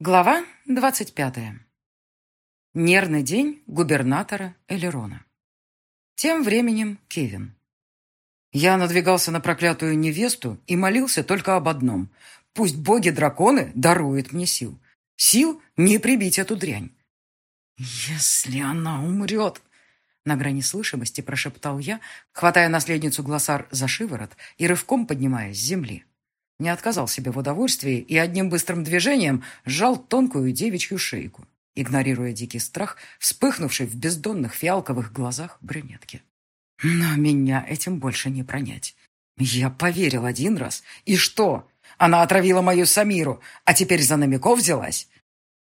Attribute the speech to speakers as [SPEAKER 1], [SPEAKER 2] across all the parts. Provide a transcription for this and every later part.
[SPEAKER 1] Глава двадцать пятая. Нервный день губернатора Элерона. Тем временем Кевин. Я надвигался на проклятую невесту и молился только об одном. Пусть боги-драконы даруют мне сил. Сил не прибить эту дрянь. «Если она умрет!» На грани слышимости прошептал я, хватая наследницу Глоссар за шиворот и рывком поднимаясь с земли. Не отказал себе в удовольствии и одним быстрым движением сжал тонкую девичью шейку, игнорируя дикий страх, вспыхнувший в бездонных фиалковых глазах брюнетки. Но меня этим больше не пронять. Я поверил один раз. И что? Она отравила мою Самиру, а теперь за намеков взялась?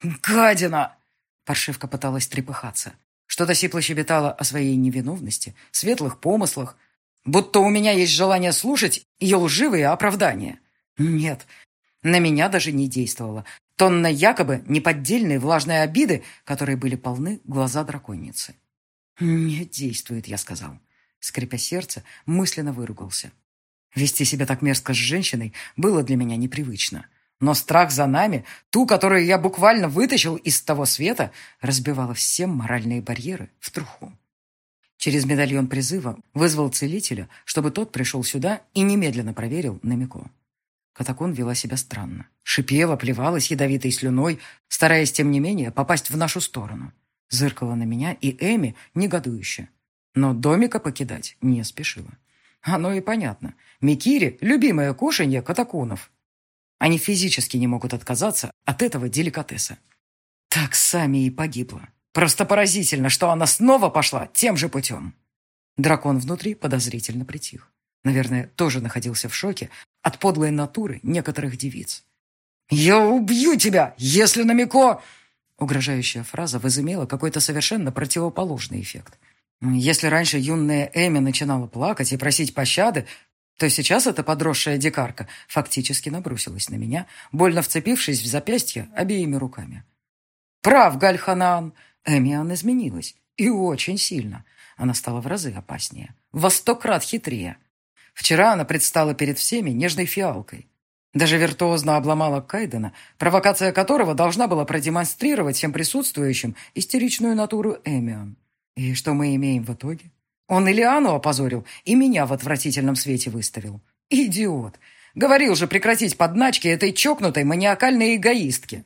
[SPEAKER 1] Гадина! Паршивка пыталась трепыхаться. Что-то сипло щебетало о своей невиновности, светлых помыслах, будто у меня есть желание слушать ее лживые оправдания. Нет, на меня даже не действовало. Тонна якобы неподдельной влажной обиды, которые были полны глаза драконицы. «Не действует», — я сказал. Скрипя сердце, мысленно выругался. Вести себя так мерзко с женщиной было для меня непривычно. Но страх за нами, ту, которую я буквально вытащил из того света, разбивала все моральные барьеры в труху. Через медальон призыва вызвал целителя, чтобы тот пришел сюда и немедленно проверил Намико. Катакон вела себя странно. Шипела, плевалась ядовитой слюной, стараясь, тем не менее, попасть в нашу сторону. Зыркала на меня и Эми негодующе. Но домика покидать не спешила. Оно и понятно. Микири – любимое кушанье катаконов. Они физически не могут отказаться от этого деликатеса. Так сами и погибла. Просто поразительно, что она снова пошла тем же путем. Дракон внутри подозрительно притих. Наверное, тоже находился в шоке от подлой натуры некоторых девиц. «Я убью тебя, если на Мико...» Угрожающая фраза возымела какой-то совершенно противоположный эффект. Если раньше юная Эми начинала плакать и просить пощады, то сейчас эта подросшая дикарка фактически набросилась на меня, больно вцепившись в запястье обеими руками. «Прав, Гальханан!» Эмиан изменилась. И очень сильно. Она стала в разы опаснее. Во сто крат хитрее. Вчера она предстала перед всеми нежной фиалкой. Даже виртуозно обломала Кайдена, провокация которого должна была продемонстрировать всем присутствующим истеричную натуру Эмион. И что мы имеем в итоге? Он Илиану опозорил и меня в отвратительном свете выставил. Идиот! Говорил же прекратить подначки этой чокнутой маниакальной эгоистки.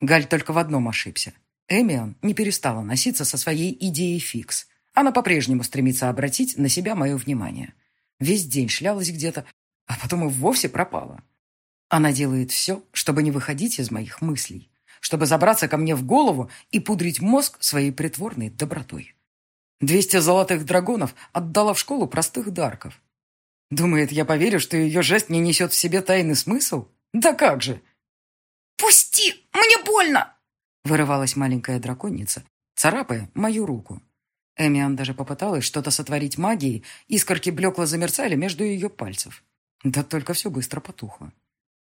[SPEAKER 1] Галь только в одном ошибся. Эмион не перестала носиться со своей идеей фикс. Она по-прежнему стремится обратить на себя мое внимание. Весь день шлялась где-то, а потом и вовсе пропала. Она делает все, чтобы не выходить из моих мыслей, чтобы забраться ко мне в голову и пудрить мозг своей притворной добротой. Двести золотых драгонов отдала в школу простых дарков. Думает, я поверю, что ее жест не несет в себе тайный смысл? Да как же! «Пусти! Мне больно!» Вырывалась маленькая драконица, царапая мою руку. Эмиан даже попыталась что-то сотворить магией, искорки блекло замерцали между ее пальцев. Да только все быстро потухло.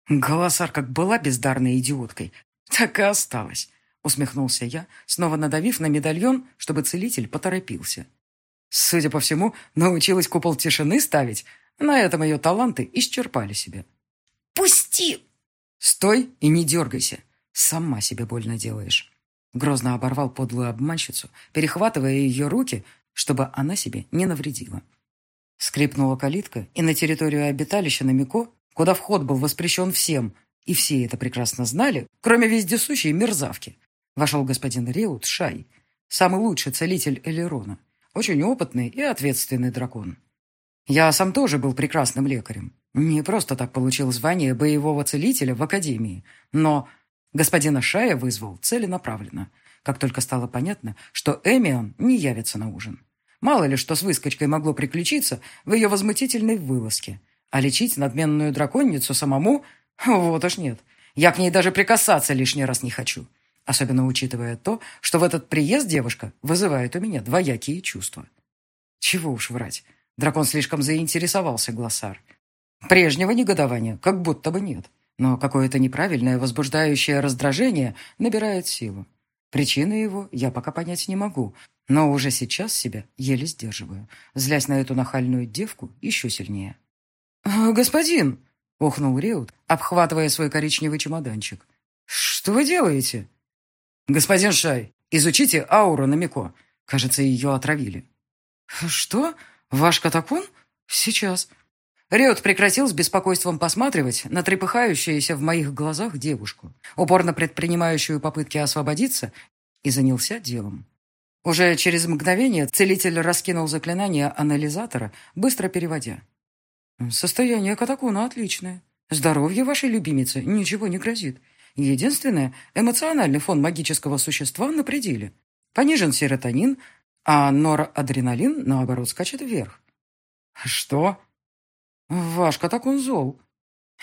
[SPEAKER 1] Голосар как была бездарной идиоткой, так и осталась, усмехнулся я, снова надавив на медальон, чтобы целитель поторопился. Судя по всему, научилась купол тишины ставить, на этом ее таланты исчерпали себя. «Пусти!» «Стой и не дергайся, сама себе больно делаешь». Грозно оборвал подлую обманщицу, перехватывая ее руки, чтобы она себе не навредила. Скрипнула калитка, и на территорию обиталища Намико, куда вход был воспрещен всем, и все это прекрасно знали, кроме вездесущей мерзавки, вошел господин Реут Шай, самый лучший целитель Элерона, очень опытный и ответственный дракон. Я сам тоже был прекрасным лекарем. Не просто так получил звание боевого целителя в академии, но Господина Шая вызвал целенаправленно, как только стало понятно, что Эмион не явится на ужин. Мало ли, что с выскочкой могло приключиться в ее возмутительной вылазке. А лечить надменную драконницу самому – вот уж нет. Я к ней даже прикасаться лишний раз не хочу. Особенно учитывая то, что в этот приезд девушка вызывает у меня двоякие чувства. Чего уж врать. Дракон слишком заинтересовался Глоссар. Прежнего негодования как будто бы нет но какое-то неправильное возбуждающее раздражение набирает силу. Причины его я пока понять не могу, но уже сейчас себя еле сдерживаю, злясь на эту нахальную девку еще сильнее. «А, «Господин!» — охнул Реут, обхватывая свой коричневый чемоданчик. Что вы делаете?» «Господин Шай, изучите ауру Намико. Кажется, ее отравили». «Что? Ваш катакун? Сейчас». Риот прекратил с беспокойством посматривать на трепыхающуюся в моих глазах девушку, упорно предпринимающую попытки освободиться, и занялся делом. Уже через мгновение целитель раскинул заклинание анализатора, быстро переводя. «Состояние катакуна отличное. Здоровье вашей любимицы ничего не грозит. Единственное, эмоциональный фон магического существа на пределе. Понижен серотонин, а норадреналин, наоборот, скачет вверх. «Что?» «Ваш катакун зол».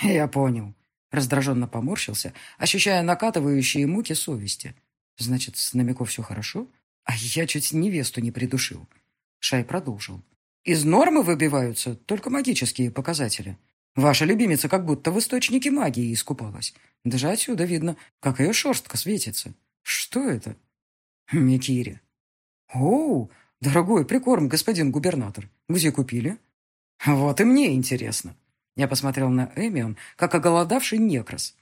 [SPEAKER 1] «Я понял». Раздраженно поморщился, ощущая накатывающие муки совести. «Значит, с Намико все хорошо? А я чуть невесту не придушил». Шай продолжил. «Из нормы выбиваются только магические показатели. Ваша любимица как будто в источнике магии искупалась. Даже отсюда видно, как ее шерстка светится. Что это?» «Микири». «Оу, дорогой прикорм, господин губернатор. Где купили?» «Вот и мне интересно». Я посмотрел на Эмион, как оголодавший некрас.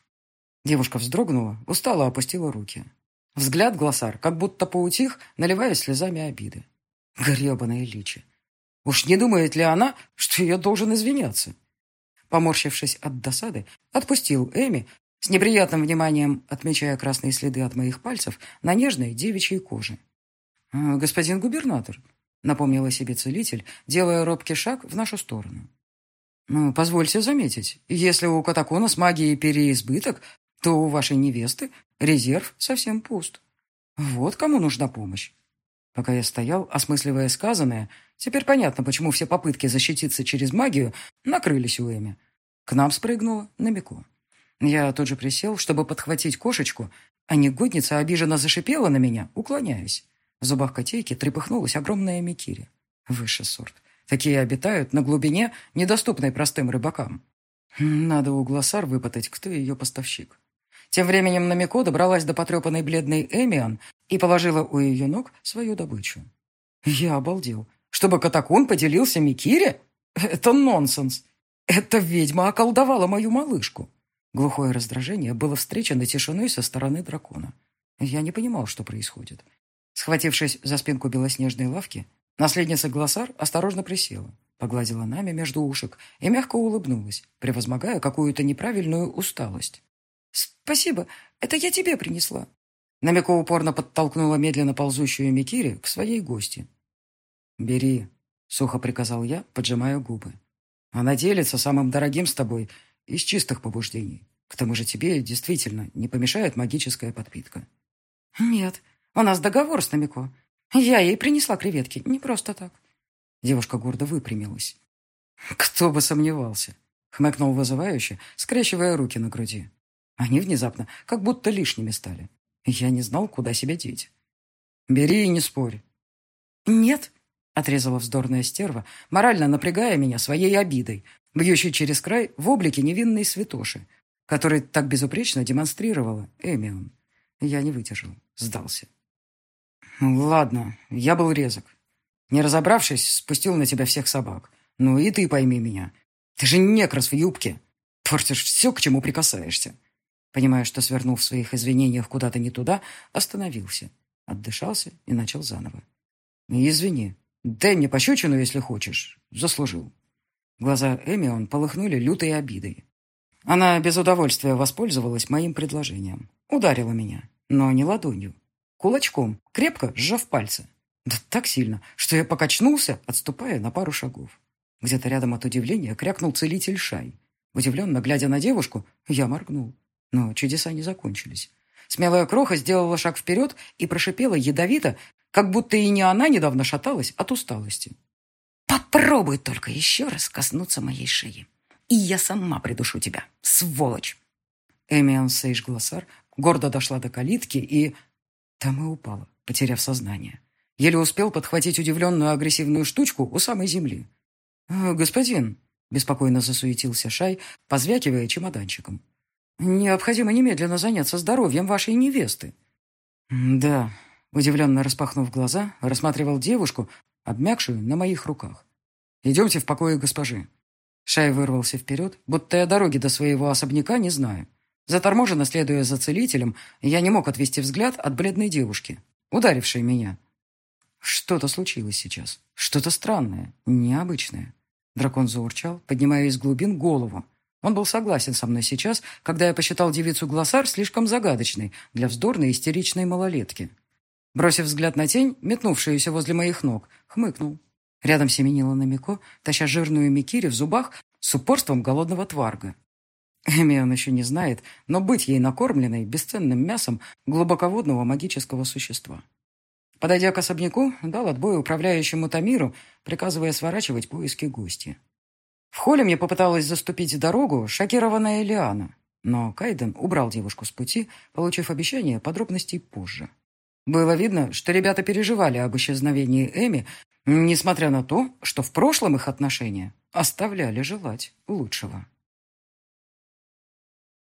[SPEAKER 1] Девушка вздрогнула, устало опустила руки. Взгляд глоссар, как будто поутих, наливаясь слезами обиды. Гребаная личи. Уж не думает ли она, что я должен извиняться? Поморщившись от досады, отпустил Эми, с неприятным вниманием отмечая красные следы от моих пальцев на нежной девичьей коже. «А, «Господин губернатор», — напомнила себе целитель, делая робкий шаг в нашу сторону. «Ну, позвольте заметить, если у Катакона с магией переизбыток, то у вашей невесты резерв совсем пуст. Вот кому нужна помощь». Пока я стоял, осмысливая сказанное, теперь понятно, почему все попытки защититься через магию накрылись у Эми. К нам спрыгнула Намико. Я тут же присел, чтобы подхватить кошечку, а негодница обиженно зашипела на меня, уклоняясь. В зубах котейки трепыхнулась огромная микири. Высший сорт. Такие обитают на глубине, недоступной простым рыбакам. Надо у Глоссар выпытать, кто ее поставщик. Тем временем Намико добралась до потрепанной бледной Эмиан и положила у ее ног свою добычу. Я обалдел. Чтобы Катакун поделился Микире? Это нонсенс. Эта ведьма околдовала мою малышку. Глухое раздражение было встречено тишиной со стороны дракона. Я не понимал, что происходит. Схватившись за спинку белоснежной лавки, наследница Глоссар осторожно присела, погладила нами между ушек и мягко улыбнулась, превозмогая какую-то неправильную усталость. «Спасибо, это я тебе принесла». Намеко упорно подтолкнула медленно ползущую Микири к своей гости. «Бери», — сухо приказал я, поджимая губы. «Она делится самым дорогим с тобой из чистых побуждений. К тому же тебе действительно не помешает магическая подпитка». «Нет», у нас договор с Намико. Я ей принесла креветки, не просто так. Девушка гордо выпрямилась. Кто бы сомневался, хмыкнул вызывающе, скрещивая руки на груди. Они внезапно как будто лишними стали. Я не знал, куда себя деть. Бери и не спорь. Нет, отрезала вздорная стерва, морально напрягая меня своей обидой, бьющей через край в облике невинной святоши, который так безупречно демонстрировала Эмион. Я не выдержал, сдался. «Ладно, я был резок. Не разобравшись, спустил на тебя всех собак. Ну и ты пойми меня. Ты же некрас в юбке. Портишь все, к чему прикасаешься». Понимая, что свернул в своих извинениях куда-то не туда, остановился, отдышался и начал заново. «Извини. Дай мне пощечину, если хочешь. Заслужил». Глаза Эмион полыхнули лютой обидой. Она без удовольствия воспользовалась моим предложением. Ударила меня, но не ладонью, кулачком, крепко сжав пальцы. Да так сильно, что я покачнулся, отступая на пару шагов. Где-то рядом от удивления крякнул целитель Шай. Удивленно глядя на девушку, я моргнул. Но чудеса не закончились. Смелая кроха сделала шаг вперед и прошипела ядовито, как будто и не она недавно шаталась от усталости. «Попробуй только еще раз коснуться моей шеи, и я сама придушу тебя, сволочь!» Эмиан Сейш Глоссар гордо дошла до калитки и там и упала, потеряв сознание. Еле успел подхватить удивленную агрессивную штучку у самой земли. «Э, «Господин», — беспокойно засуетился Шай, позвякивая чемоданчиком, «необходимо немедленно заняться здоровьем вашей невесты». «Да», — удивленно распахнув глаза, рассматривал девушку, обмякшую на моих руках. «Идемте в покое госпожи». Шай вырвался вперед, будто я дороги до своего особняка не знаю. Заторможенно следуя за целителем, я не мог отвести взгляд от бледной девушки, ударившей меня. Что-то случилось сейчас. Что-то странное, необычное. Дракон заурчал, поднимая из глубин голову. Он был согласен со мной сейчас, когда я посчитал девицу Глоссар слишком загадочной для вздорной истеричной малолетки. Бросив взгляд на тень, метнувшуюся возле моих ног, хмыкнул. Рядом семенила Намико, таща жирную Микири в зубах с упорством голодного тварга. Эми он еще не знает, но быть ей накормленной бесценным мясом глубоководного магического существа. Подойдя к особняку, дал отбой управляющему Тамиру, приказывая сворачивать поиски гостя. В холле мне попыталась заступить дорогу шокированная Лиана, но Кайден убрал девушку с пути, получив обещание подробностей позже. Было видно, что ребята переживали об исчезновении Эми, несмотря на то, что в прошлом их отношения оставляли желать лучшего.